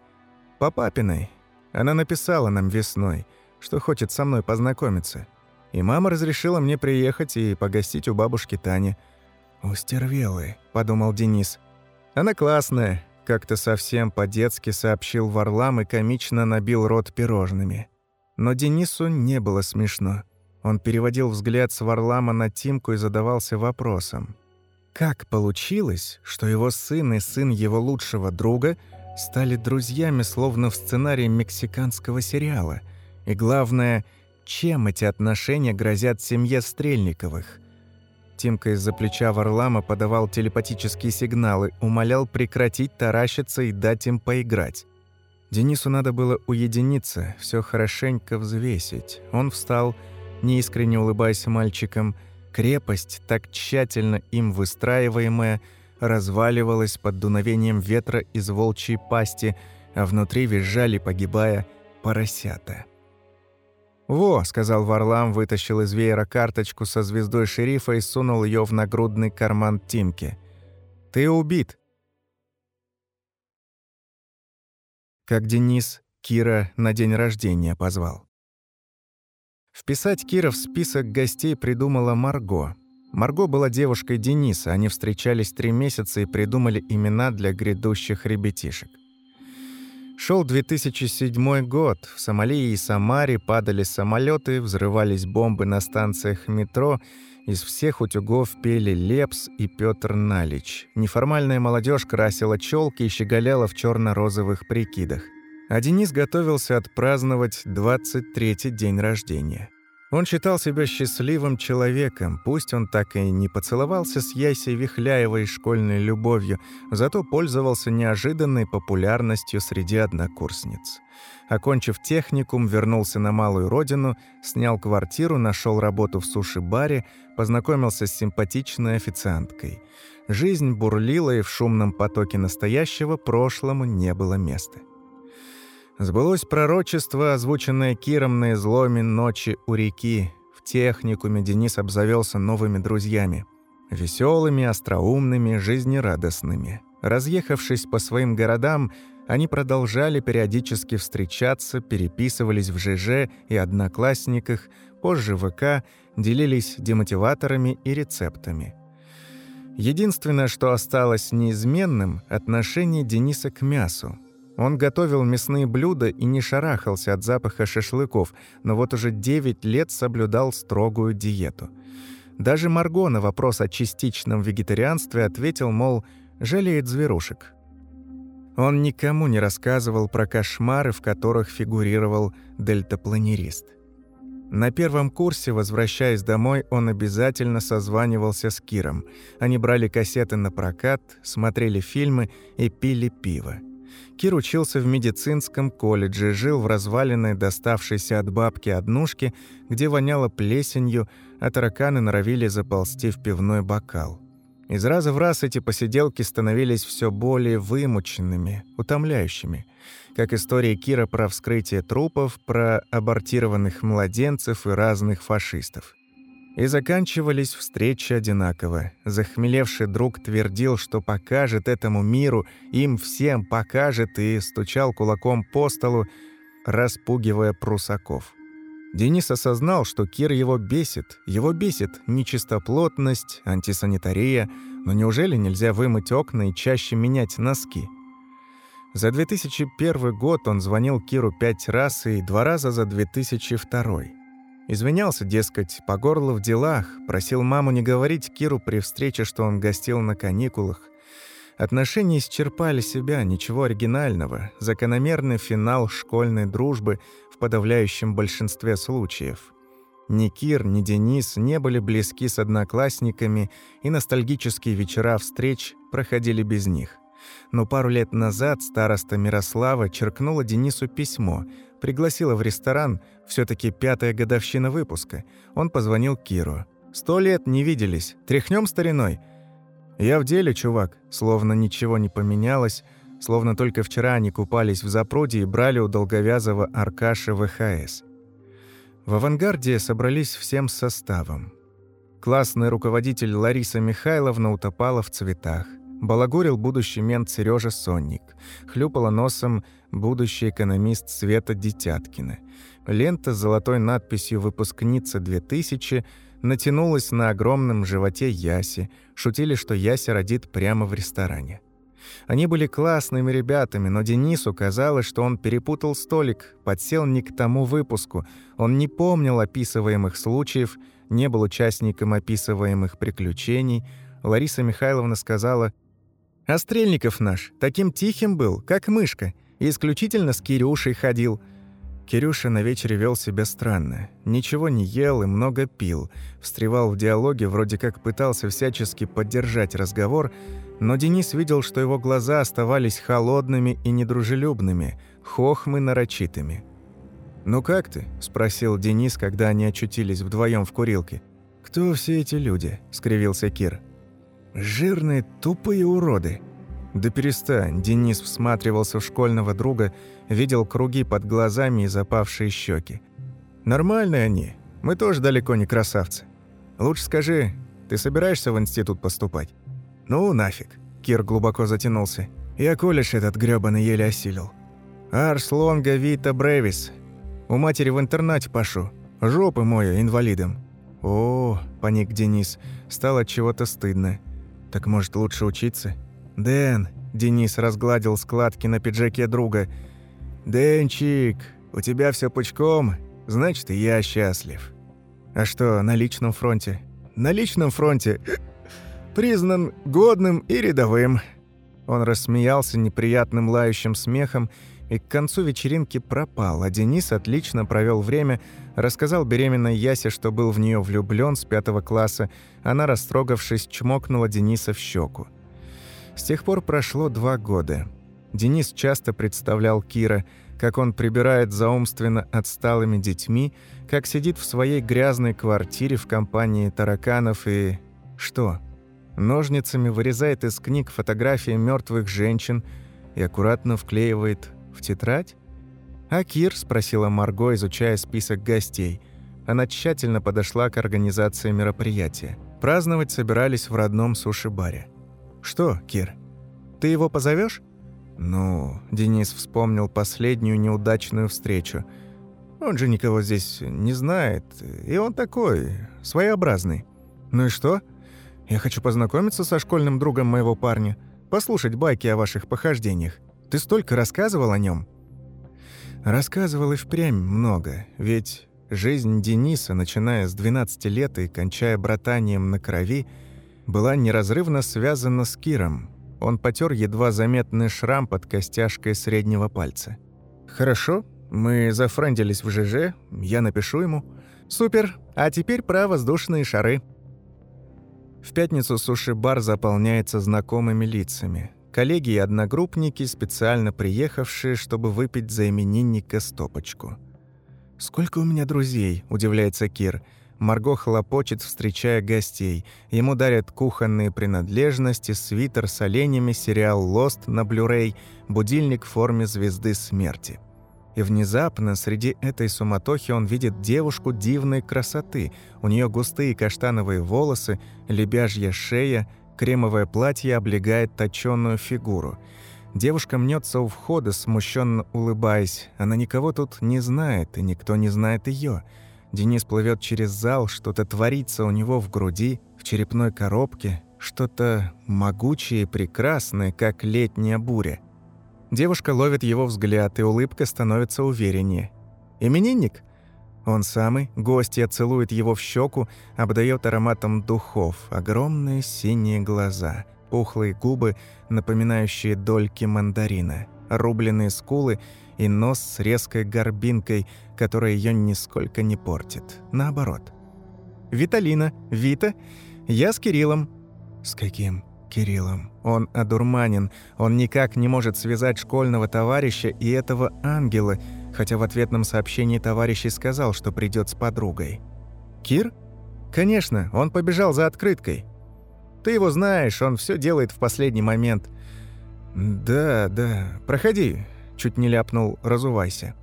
«По папиной. Она написала нам весной, что хочет со мной познакомиться. И мама разрешила мне приехать и погостить у бабушки Тани. «У стервелы», — подумал Денис. «Она классная», — как-то совсем по-детски сообщил Варлам и комично набил рот пирожными. Но Денису не было смешно. Он переводил взгляд с Варлама на Тимку и задавался вопросом. Как получилось, что его сын и сын его лучшего друга — стали друзьями, словно в сценарии мексиканского сериала. И главное, чем эти отношения грозят семье Стрельниковых? Тимка из-за плеча Варлама подавал телепатические сигналы, умолял прекратить таращиться и дать им поиграть. Денису надо было уединиться, все хорошенько взвесить. Он встал, неискренне улыбаясь мальчикам. Крепость, так тщательно им выстраиваемая – разваливалась под дуновением ветра из волчьей пасти, а внутри визжали, погибая, поросята. «Во», — сказал Варлам, вытащил из веера карточку со звездой шерифа и сунул ее в нагрудный карман Тимки. «Ты убит». Как Денис Кира на день рождения позвал. Вписать Кира в список гостей придумала Марго — Марго была девушкой Дениса, они встречались три месяца и придумали имена для грядущих ребятишек. Шел 2007 год. В Сомали и Самаре падали самолеты, взрывались бомбы на станциях метро. Из всех утюгов пели Лепс и Петр Налич. Неформальная молодежь красила челки и щеголяла в черно розовых прикидах. А Денис готовился отпраздновать 23-й день рождения. Он считал себя счастливым человеком, пусть он так и не поцеловался с Ясей Вихляевой школьной любовью, зато пользовался неожиданной популярностью среди однокурсниц. Окончив техникум, вернулся на малую родину, снял квартиру, нашел работу в суши-баре, познакомился с симпатичной официанткой. Жизнь бурлила, и в шумном потоке настоящего прошлому не было места. Сбылось пророчество, озвученное Киром на изломе ночи у реки. В техникуме Денис обзавелся новыми друзьями. Веселыми, остроумными, жизнерадостными. Разъехавшись по своим городам, они продолжали периодически встречаться, переписывались в ЖЖ и Одноклассниках, позже ВК, делились демотиваторами и рецептами. Единственное, что осталось неизменным – отношение Дениса к мясу. Он готовил мясные блюда и не шарахался от запаха шашлыков, но вот уже 9 лет соблюдал строгую диету. Даже Марго на вопрос о частичном вегетарианстве ответил, мол, жалеет зверушек. Он никому не рассказывал про кошмары, в которых фигурировал дельтапланерист. На первом курсе, возвращаясь домой, он обязательно созванивался с Киром. Они брали кассеты на прокат, смотрели фильмы и пили пиво. Кир учился в медицинском колледже, жил в разваленной, доставшейся от бабки однушке, где воняло плесенью, а тараканы норовили заползти в пивной бокал. Из раза в раз эти посиделки становились все более вымученными, утомляющими. Как история Кира про вскрытие трупов, про абортированных младенцев и разных фашистов. И заканчивались встречи одинаково. Захмелевший друг твердил, что покажет этому миру, им всем покажет, и стучал кулаком по столу, распугивая прусаков. Денис осознал, что Кир его бесит. Его бесит нечистоплотность, антисанитария, но неужели нельзя вымыть окна и чаще менять носки? За 2001 год он звонил Киру пять раз и два раза за 2002. Извинялся, дескать, по горло в делах, просил маму не говорить Киру при встрече, что он гостил на каникулах. Отношения исчерпали себя, ничего оригинального, закономерный финал школьной дружбы в подавляющем большинстве случаев. Ни Кир, ни Денис не были близки с одноклассниками, и ностальгические вечера встреч проходили без них. Но пару лет назад староста Мирослава черкнула Денису письмо, пригласила в ресторан, все таки пятая годовщина выпуска. Он позвонил Киру. «Сто лет не виделись. Тряхнем стариной?» «Я в деле, чувак». Словно ничего не поменялось, словно только вчера они купались в запруде и брали у долговязого Аркаши ВХС. В авангарде собрались всем составом. Классный руководитель Лариса Михайловна утопала в цветах. Балагурил будущий мент Сережа Сонник. Хлюпала носом будущий экономист Света Детяткина. Лента с золотой надписью «Выпускница 2000» натянулась на огромном животе Яси. Шутили, что Яся родит прямо в ресторане. Они были классными ребятами, но Денису казалось, что он перепутал столик, подсел не к тому выпуску. Он не помнил описываемых случаев, не был участником описываемых приключений. Лариса Михайловна сказала – а Стрельников наш таким тихим был, как мышка, исключительно с Кирюшей ходил. Кирюша на вечере вел себя странно. Ничего не ел и много пил. Встревал в диалоге, вроде как пытался всячески поддержать разговор, но Денис видел, что его глаза оставались холодными и недружелюбными, хохмы нарочитыми. «Ну как ты?» – спросил Денис, когда они очутились вдвоем в курилке. «Кто все эти люди?» – скривился Кир. Жирные, тупые уроды. Да перестань, Денис всматривался в школьного друга, видел круги под глазами и запавшие щеки. Нормальные они, мы тоже далеко не красавцы. Лучше скажи, ты собираешься в институт поступать? Ну, нафиг. Кир глубоко затянулся. Я колледж этот грёбаный еле осилил. Арс лонга вита бревис. У матери в интернате пошу. Жопы мою инвалидом. О, паник Денис, стало чего-то стыдно. Так может, лучше учиться? Дэн, Денис разгладил складки на пиджаке друга. Дэнчик, у тебя все пучком, значит, я счастлив. А что, на личном фронте? На личном фронте признан годным и рядовым. Он рассмеялся неприятным лающим смехом и к концу вечеринки пропал, а Денис отлично провел время, рассказал беременной Ясе, что был в нее влюблен с пятого класса. Она, растрогавшись, чмокнула Дениса в щеку. С тех пор прошло два года. Денис часто представлял Кира, как он прибирает за умственно отсталыми детьми, как сидит в своей грязной квартире в компании тараканов и... что? Ножницами вырезает из книг фотографии мертвых женщин и аккуратно вклеивает в тетрадь? «А Кир?» – спросила Марго, изучая список гостей. Она тщательно подошла к организации мероприятия. Праздновать собирались в родном суши-баре. «Что, Кир, ты его позовешь? «Ну...» – Денис вспомнил последнюю неудачную встречу. «Он же никого здесь не знает, и он такой, своеобразный». «Ну и что? Я хочу познакомиться со школьным другом моего парня, послушать байки о ваших похождениях. Ты столько рассказывал о нем. Рассказывал и впрямь много, ведь жизнь Дениса, начиная с 12 лет и кончая братанием на крови, была неразрывно связана с Киром. Он потер едва заметный шрам под костяшкой среднего пальца. «Хорошо, мы зафрендились в ЖЖ, я напишу ему. Супер, а теперь про воздушные шары». В пятницу суши-бар заполняется знакомыми лицами. коллеги и одногруппники, специально приехавшие, чтобы выпить за именинника стопочку. «Сколько у меня друзей?» – удивляется Кир. Марго хлопочет, встречая гостей. Ему дарят кухонные принадлежности, свитер с оленями, сериал «Лост» на Blu-ray, будильник в форме звезды смерти. И внезапно среди этой суматохи он видит девушку дивной красоты. У нее густые каштановые волосы, лебяжья шея, кремовое платье облегает точенную фигуру. Девушка мнется у входа, смущенно улыбаясь. Она никого тут не знает, и никто не знает ее. Денис плывет через зал, что-то творится у него в груди, в черепной коробке, что-то могучее и прекрасное, как летняя буря. Девушка ловит его взгляд, и улыбка становится увереннее. «Именинник?» Он самый, гостья целует его в щеку, обдает ароматом духов, огромные синие глаза, пухлые губы, напоминающие дольки мандарина, рубленые скулы и нос с резкой горбинкой, которая ее нисколько не портит. Наоборот. «Виталина, Вита, я с Кириллом». «С каким?» Кириллом. Он одурманен, он никак не может связать школьного товарища и этого ангела, хотя в ответном сообщении товарищ сказал, что придет с подругой. «Кир? Конечно, он побежал за открыткой. Ты его знаешь, он все делает в последний момент». «Да, да, проходи», — чуть не ляпнул «разувайся».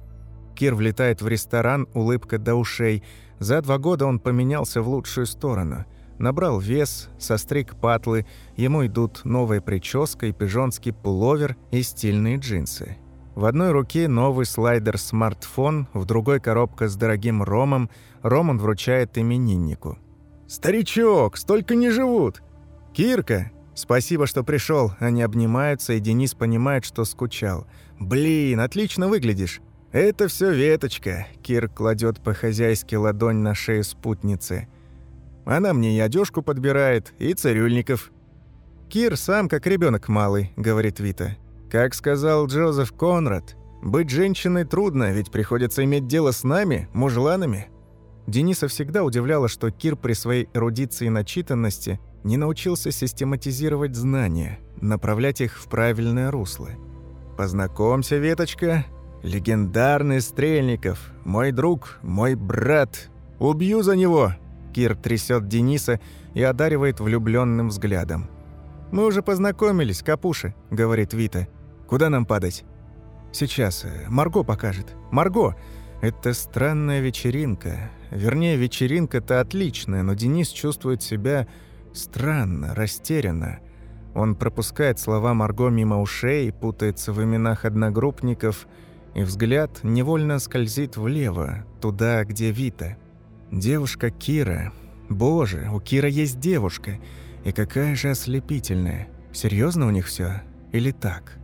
Кир влетает в ресторан, улыбка до ушей. За два года он поменялся в лучшую сторону — Набрал вес, состриг патлы, ему идут новая прическа и пижонский пуловер и стильные джинсы. В одной руке новый слайдер-смартфон, в другой коробка с дорогим ромом. Ром вручает имениннику. «Старичок, столько не живут!» «Кирка, спасибо, что пришел. Они обнимаются, и Денис понимает, что скучал. «Блин, отлично выглядишь!» «Это все веточка», — Кир кладет по-хозяйски ладонь на шею спутницы. Она мне и одежку подбирает, и цирюльников. «Кир сам как ребенок малый», — говорит Вита. «Как сказал Джозеф Конрад, быть женщиной трудно, ведь приходится иметь дело с нами, мужланами». Дениса всегда удивляло, что Кир при своей эрудиции и начитанности не научился систематизировать знания, направлять их в правильное русло. «Познакомься, Веточка, легендарный Стрельников, мой друг, мой брат. Убью за него, Кир трясет Дениса и одаривает влюбленным взглядом. «Мы уже познакомились, Капуши», — говорит Вита. «Куда нам падать?» «Сейчас. Э, Марго покажет. Марго!» Это странная вечеринка. Вернее, вечеринка-то отличная, но Денис чувствует себя странно, растерянно. Он пропускает слова Марго мимо ушей, путается в именах одногруппников, и взгляд невольно скользит влево, туда, где Вита. Девушка Кира. Боже, у Кира есть девушка. И какая же ослепительная. Серьезно у них все? Или так?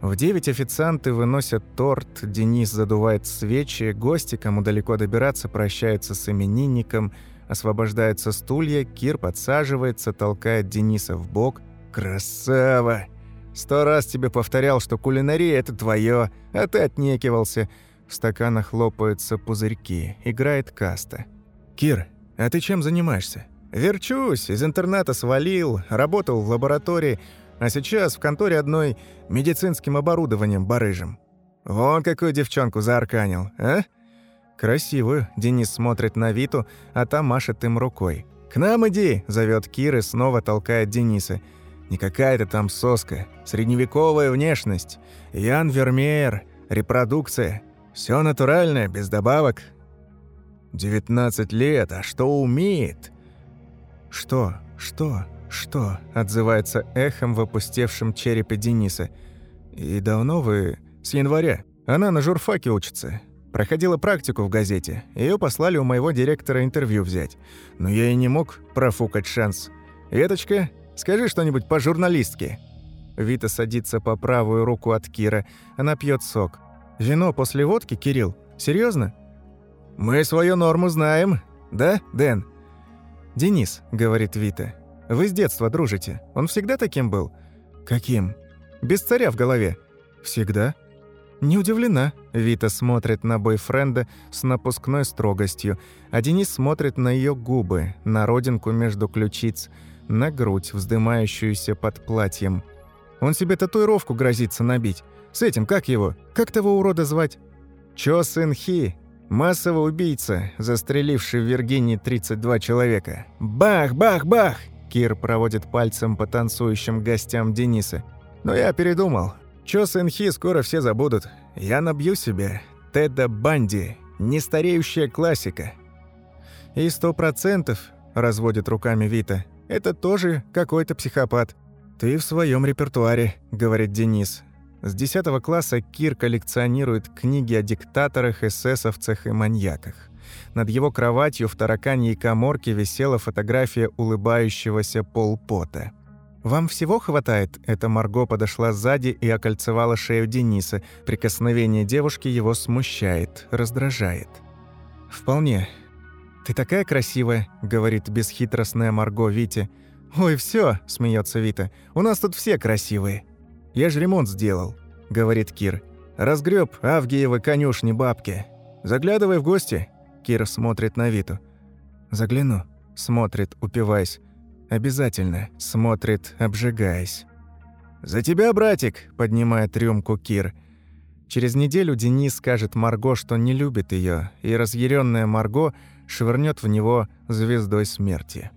В девять официанты выносят торт, Денис задувает свечи, гости, кому далеко добираться, прощаются с именинником, освобождаются стулья, Кир подсаживается, толкает Дениса в бок. «Красава! Сто раз тебе повторял, что кулинария – это твое, а ты отнекивался. В стаканах лопаются пузырьки. Играет каста. «Кир, а ты чем занимаешься?» «Верчусь. Из интерната свалил. Работал в лаборатории. А сейчас в конторе одной медицинским оборудованием барыжим. Вон какую девчонку заарканил, а?» «Красивую», — Денис смотрит на Виту, а та машет им рукой. «К нам иди!» — зовет Кир и снова толкает Дениса. «Не какая-то там соска. Средневековая внешность. Ян Вермеер. Репродукция. Все натуральное, без добавок. 19 лет, а что умеет? Что? Что? Что? Отзывается эхом в опустевшем черепе Дениса. И давно вы... С января. Она на журфаке учится. Проходила практику в газете. Ее послали у моего директора интервью взять. Но я и не мог профукать шанс. «Веточка, скажи что-нибудь по-журналистски». Вита садится по правую руку от Кира. Она пьет сок. Вино после водки, Кирилл? Серьезно? Мы свою норму знаем, да, Дэн? Денис, говорит Вита. Вы с детства дружите. Он всегда таким был? Каким? Без царя в голове. Всегда? Не удивлена. Вита смотрит на бойфренда с напускной строгостью, а Денис смотрит на ее губы, на родинку между ключиц, на грудь, вздымающуюся под платьем. Он себе татуировку грозится набить. С этим, как его? Как того урода звать? Чо Сын Хи. Массовый убийца, застреливший в Виргинии 32 человека. Бах, бах, бах! Кир проводит пальцем по танцующим гостям Дениса. Но я передумал. Чо Сын Хи скоро все забудут. Я набью себе. Теда Банди. Нестареющая классика. И сто процентов, разводит руками Вита, это тоже какой-то психопат. «Ты в своем репертуаре», — говорит Денис. С 10 класса Кир коллекционирует книги о диктаторах, эсэсовцах и маньяках. Над его кроватью в тараканьей коморке висела фотография улыбающегося Полпота. «Вам всего хватает?» Это Марго подошла сзади и окольцевала шею Дениса. Прикосновение девушки его смущает, раздражает. «Вполне. Ты такая красивая», — говорит бесхитростная Марго Вите. «Ой, все, смеется Вита. «У нас тут все красивые». «Я же ремонт сделал», — говорит Кир. «Разгреб Авгиевы конюшни бабки. Заглядывай в гости». Кир смотрит на Виту. «Загляну», — смотрит, упиваясь. «Обязательно», — смотрит, обжигаясь. «За тебя, братик!» — поднимает рюмку Кир. Через неделю Денис скажет Марго, что не любит ее, и разъяренная Марго швырнет в него звездой смерти.